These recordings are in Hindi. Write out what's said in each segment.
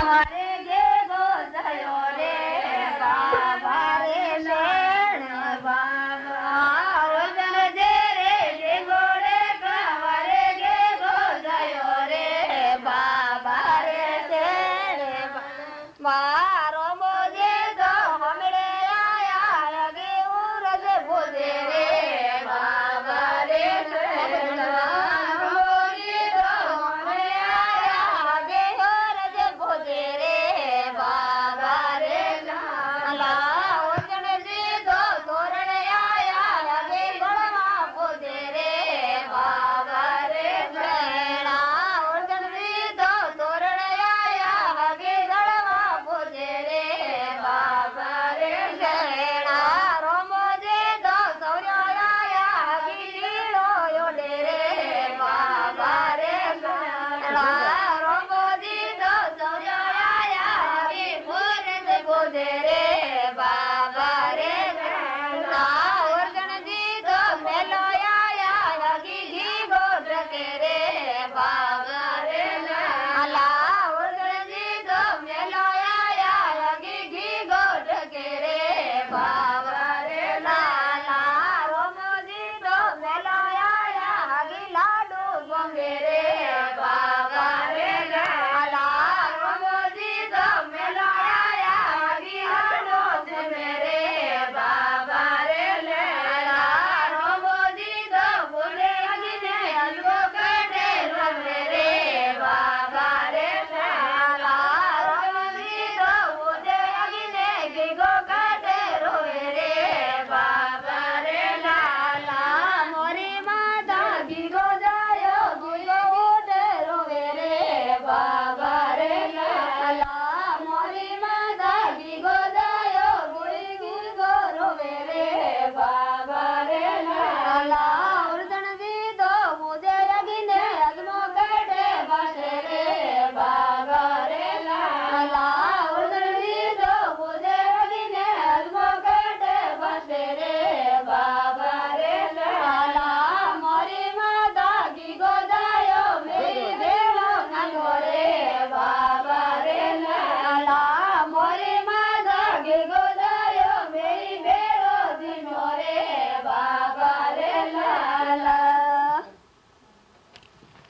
हरे गे गोदयो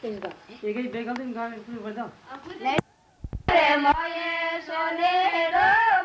tenga. Llegué y pegado en cada vez, ¿verdad? Leche, moye, sonero.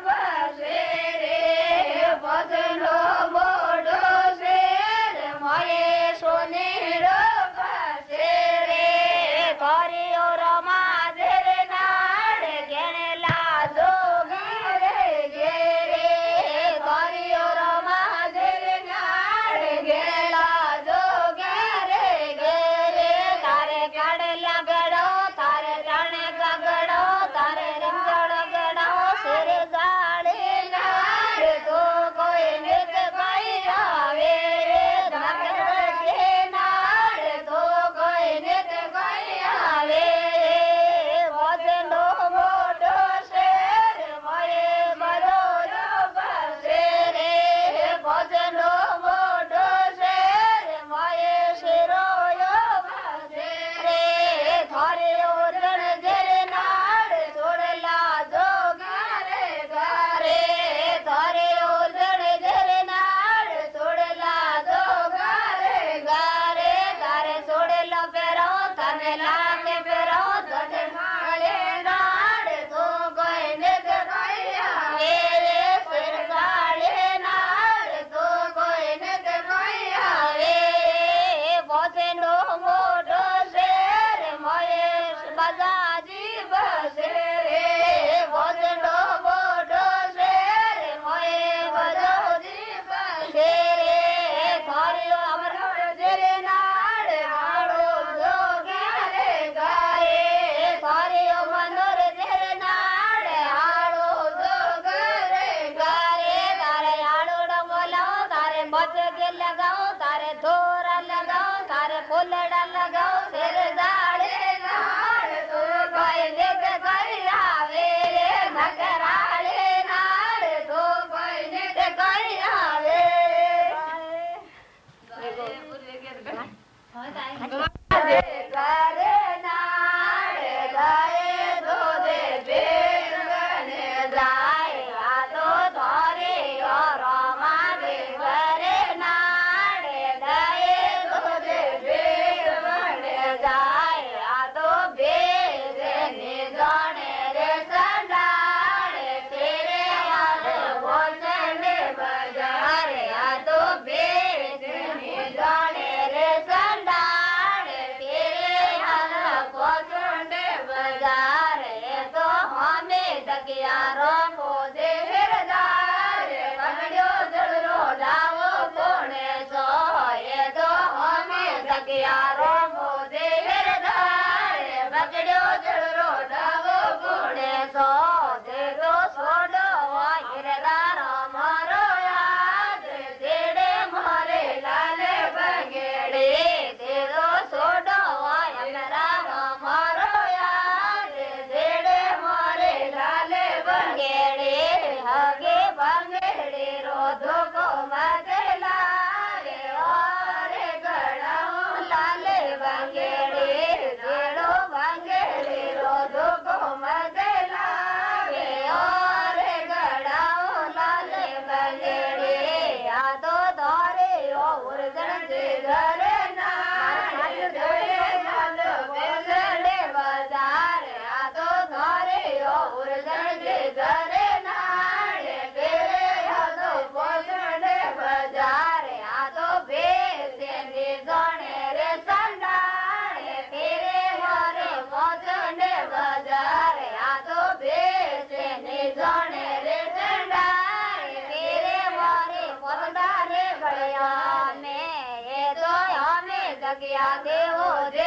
गया रो गया देवो देव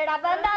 मेरा बंदा